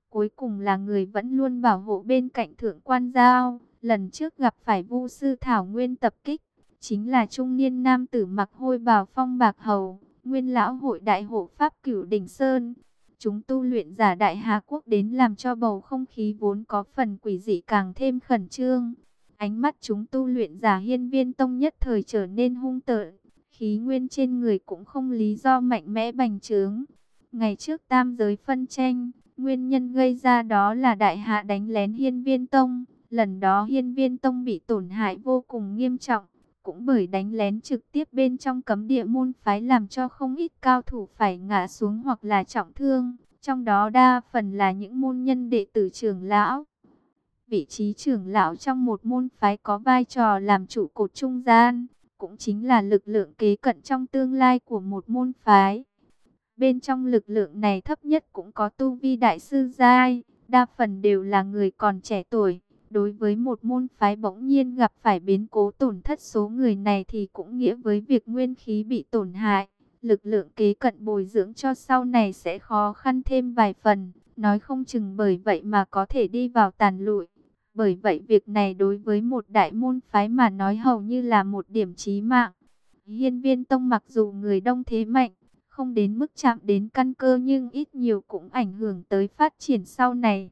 Cuối cùng là người vẫn luôn bảo hộ bên cạnh thượng quan giao. Lần trước gặp phải vu sư Thảo Nguyên tập kích. Chính là trung niên nam tử mặc hôi bào phong bạc hầu. Nguyên lão hội đại hộ Pháp cửu đỉnh Sơn. Chúng tu luyện giả đại Hà Quốc đến làm cho bầu không khí vốn có phần quỷ dị càng thêm khẩn trương. Ánh mắt chúng tu luyện giả hiên viên tông nhất thời trở nên hung tợn. Khí nguyên trên người cũng không lý do mạnh mẽ bành trướng. Ngày trước tam giới phân tranh, Nguyên nhân gây ra đó là đại hạ đánh lén hiên viên tông. Lần đó hiên viên tông bị tổn hại vô cùng nghiêm trọng. Cũng bởi đánh lén trực tiếp bên trong cấm địa môn phái làm cho không ít cao thủ phải ngã xuống hoặc là trọng thương. Trong đó đa phần là những môn nhân đệ tử trưởng lão. Vị trí trưởng lão trong một môn phái có vai trò làm trụ cột trung gian. Cũng chính là lực lượng kế cận trong tương lai của một môn phái. Bên trong lực lượng này thấp nhất cũng có tu vi đại sư giai, đa phần đều là người còn trẻ tuổi. Đối với một môn phái bỗng nhiên gặp phải biến cố tổn thất số người này thì cũng nghĩa với việc nguyên khí bị tổn hại. Lực lượng kế cận bồi dưỡng cho sau này sẽ khó khăn thêm vài phần, nói không chừng bởi vậy mà có thể đi vào tàn lụi. Bởi vậy việc này đối với một đại môn phái mà nói hầu như là một điểm chí mạng. Hiên viên tông mặc dù người đông thế mạnh, không đến mức chạm đến căn cơ nhưng ít nhiều cũng ảnh hưởng tới phát triển sau này.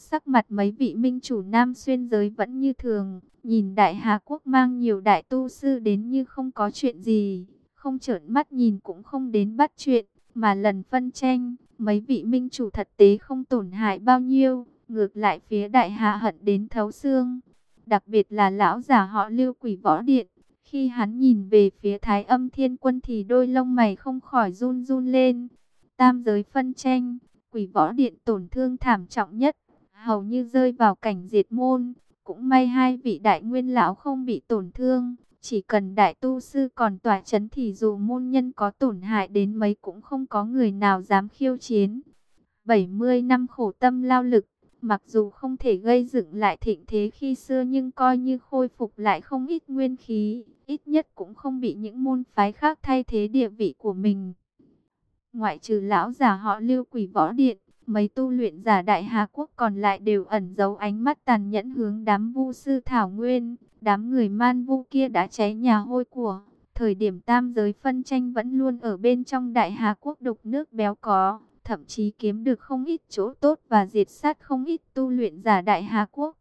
Sắc mặt mấy vị minh chủ nam xuyên giới vẫn như thường, nhìn đại Hà Quốc mang nhiều đại tu sư đến như không có chuyện gì, không trợn mắt nhìn cũng không đến bắt chuyện, mà lần phân tranh, mấy vị minh chủ thật tế không tổn hại bao nhiêu, ngược lại phía đại Hà hận đến thấu xương. Đặc biệt là lão giả họ lưu quỷ võ điện, khi hắn nhìn về phía thái âm thiên quân thì đôi lông mày không khỏi run run lên. Tam giới phân tranh, Quỷ võ điện tổn thương thảm trọng nhất, hầu như rơi vào cảnh diệt môn. Cũng may hai vị đại nguyên lão không bị tổn thương, chỉ cần đại tu sư còn tỏa chấn thì dù môn nhân có tổn hại đến mấy cũng không có người nào dám khiêu chiến. 70 năm khổ tâm lao lực, mặc dù không thể gây dựng lại thịnh thế khi xưa nhưng coi như khôi phục lại không ít nguyên khí, ít nhất cũng không bị những môn phái khác thay thế địa vị của mình. Ngoại trừ lão già họ lưu quỷ võ điện, mấy tu luyện giả đại Hà Quốc còn lại đều ẩn giấu ánh mắt tàn nhẫn hướng đám vu sư Thảo Nguyên. Đám người man vu kia đã cháy nhà hôi của. Thời điểm tam giới phân tranh vẫn luôn ở bên trong đại Hà Quốc đục nước béo có. Thậm chí kiếm được không ít chỗ tốt và diệt sát không ít tu luyện giả đại Hà Quốc.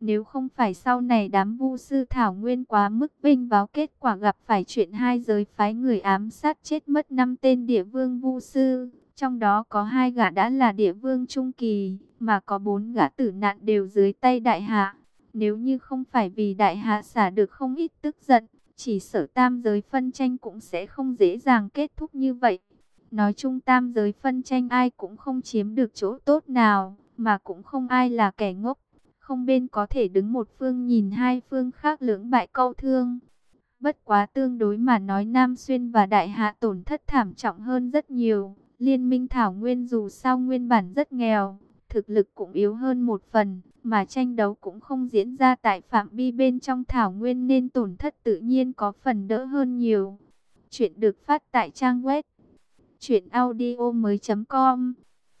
Nếu không phải sau này đám vu sư Thảo Nguyên quá mức vinh báo kết quả gặp phải chuyện hai giới phái người ám sát chết mất năm tên địa vương vu sư, trong đó có hai gã đã là địa vương trung kỳ, mà có bốn gã tử nạn đều dưới tay đại hạ. Nếu như không phải vì đại hạ xả được không ít tức giận, chỉ sở tam giới phân tranh cũng sẽ không dễ dàng kết thúc như vậy. Nói chung tam giới phân tranh ai cũng không chiếm được chỗ tốt nào, mà cũng không ai là kẻ ngốc. Không bên có thể đứng một phương nhìn hai phương khác lưỡng bại câu thương. Bất quá tương đối mà nói Nam Xuyên và Đại Hạ tổn thất thảm trọng hơn rất nhiều. Liên minh Thảo Nguyên dù sao nguyên bản rất nghèo, thực lực cũng yếu hơn một phần, mà tranh đấu cũng không diễn ra tại phạm vi bên trong Thảo Nguyên nên tổn thất tự nhiên có phần đỡ hơn nhiều. Chuyện được phát tại trang web truyệnaudiomoi.com.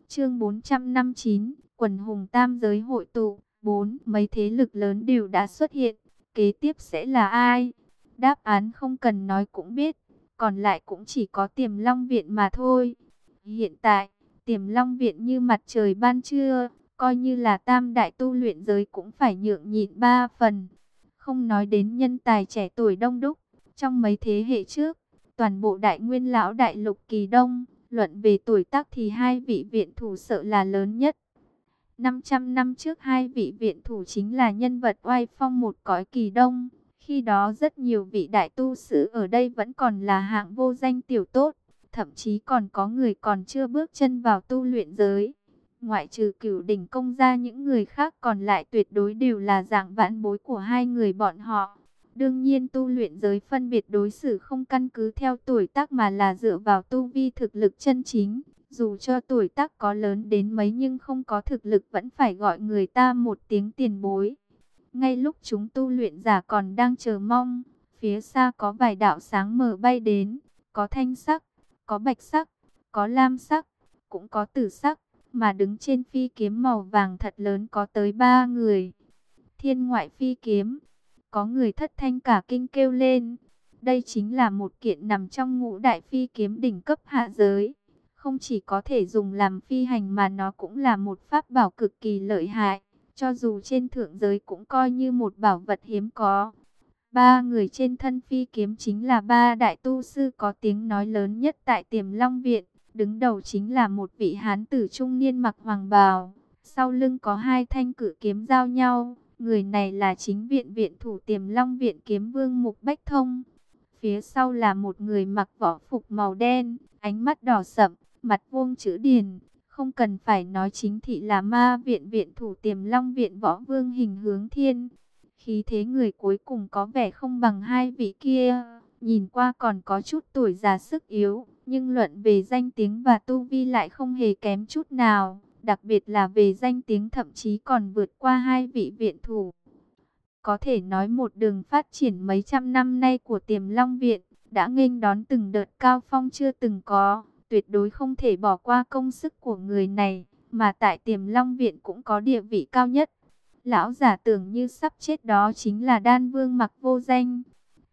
Chương 459, quần hùng tam giới hội tụ, 4, mấy thế lực lớn đều đã xuất hiện, kế tiếp sẽ là ai? Đáp án không cần nói cũng biết, còn lại cũng chỉ có Tiềm Long viện mà thôi. Hiện tại, Tiềm Long viện như mặt trời ban trưa, coi như là tam đại tu luyện giới cũng phải nhượng nhịn ba phần. Không nói đến nhân tài trẻ tuổi đông đúc, trong mấy thế hệ trước, toàn bộ đại nguyên lão đại lục kỳ đông, luận về tuổi tác thì hai vị viện thủ sợ là lớn nhất. 500 năm trước hai vị viện thủ chính là nhân vật oai phong một cõi kỳ đông. Khi đó rất nhiều vị đại tu sĩ ở đây vẫn còn là hạng vô danh tiểu tốt. Thậm chí còn có người còn chưa bước chân vào tu luyện giới. Ngoại trừ cửu đỉnh công ra những người khác còn lại tuyệt đối đều là dạng vãn bối của hai người bọn họ. Đương nhiên tu luyện giới phân biệt đối xử không căn cứ theo tuổi tác mà là dựa vào tu vi thực lực chân chính. Dù cho tuổi tác có lớn đến mấy nhưng không có thực lực vẫn phải gọi người ta một tiếng tiền bối. Ngay lúc chúng tu luyện giả còn đang chờ mong, phía xa có vài đạo sáng mở bay đến, có thanh sắc, có bạch sắc, có lam sắc, cũng có tử sắc, mà đứng trên phi kiếm màu vàng thật lớn có tới ba người. Thiên ngoại phi kiếm, có người thất thanh cả kinh kêu lên. Đây chính là một kiện nằm trong ngũ đại phi kiếm đỉnh cấp hạ giới. Không chỉ có thể dùng làm phi hành mà nó cũng là một pháp bảo cực kỳ lợi hại. Cho dù trên thượng giới cũng coi như một bảo vật hiếm có. Ba người trên thân phi kiếm chính là ba đại tu sư có tiếng nói lớn nhất tại tiềm long viện. Đứng đầu chính là một vị hán tử trung niên mặc hoàng bào. Sau lưng có hai thanh cử kiếm giao nhau. Người này là chính viện viện thủ tiềm long viện kiếm vương Mục Bách Thông. Phía sau là một người mặc võ phục màu đen, ánh mắt đỏ sậm, mặt vuông chữ điền. Không cần phải nói chính thị là ma viện viện thủ tiềm long viện võ vương hình hướng thiên. Khí thế người cuối cùng có vẻ không bằng hai vị kia, nhìn qua còn có chút tuổi già sức yếu, nhưng luận về danh tiếng và tu vi lại không hề kém chút nào, đặc biệt là về danh tiếng thậm chí còn vượt qua hai vị viện thủ. Có thể nói một đường phát triển mấy trăm năm nay của tiềm long viện, đã nghênh đón từng đợt cao phong chưa từng có, tuyệt đối không thể bỏ qua công sức của người này, mà tại tiềm long viện cũng có địa vị cao nhất. Lão giả tưởng như sắp chết đó chính là đan vương mặc vô danh.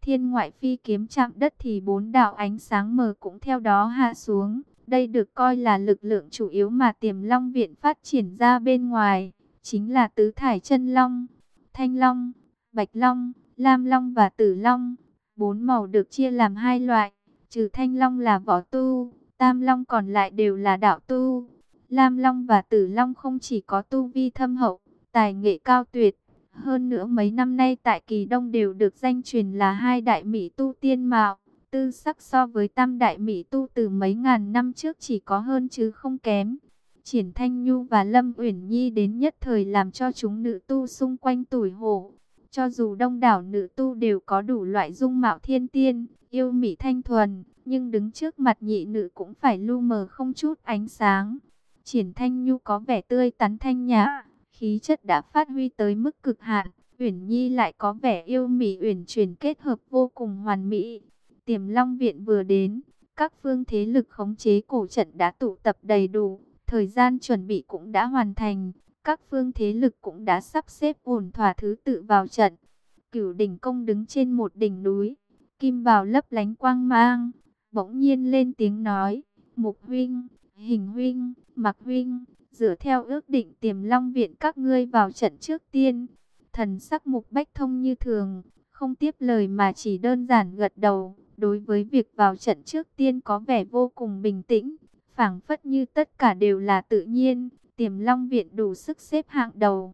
Thiên ngoại phi kiếm chạm đất thì bốn đạo ánh sáng mờ cũng theo đó hạ xuống. Đây được coi là lực lượng chủ yếu mà tiềm long viện phát triển ra bên ngoài. Chính là tứ thải chân long, thanh long, bạch long, lam long và tử long. Bốn màu được chia làm hai loại. Trừ thanh long là võ tu, tam long còn lại đều là đạo tu. Lam long và tử long không chỉ có tu vi thâm hậu, tài nghệ cao tuyệt. Hơn nữa mấy năm nay tại Kỳ Đông đều được danh truyền là hai đại mỹ tu tiên mạo. Tư sắc so với tam đại mỹ tu từ mấy ngàn năm trước chỉ có hơn chứ không kém. Triển Thanh Nhu và Lâm Uyển Nhi đến nhất thời làm cho chúng nữ tu xung quanh tủi hổ. Cho dù đông đảo nữ tu đều có đủ loại dung mạo thiên tiên, yêu mỹ thanh thuần, nhưng đứng trước mặt nhị nữ cũng phải lu mờ không chút ánh sáng. Triển Thanh Nhu có vẻ tươi tắn thanh nhã, khí chất đã phát huy tới mức cực hạn. Uyển Nhi lại có vẻ yêu mỹ uyển chuyển kết hợp vô cùng hoàn mỹ. Tiềm Long Viện vừa đến, các phương thế lực khống chế cổ trận đã tụ tập đầy đủ, thời gian chuẩn bị cũng đã hoàn thành, các phương thế lực cũng đã sắp xếp ổn thỏa thứ tự vào trận. Cửu đỉnh công đứng trên một đỉnh núi, kim bào lấp lánh quang mang, bỗng nhiên lên tiếng nói, Mục huynh, Hình huynh, Mặc huynh, dựa theo ước định Tiềm Long viện các ngươi vào trận trước tiên. Thần sắc Mục Bách Thông như thường, không tiếp lời mà chỉ đơn giản gật đầu. Đối với việc vào trận trước tiên có vẻ vô cùng bình tĩnh, phảng phất như tất cả đều là tự nhiên, tiềm long viện đủ sức xếp hạng đầu.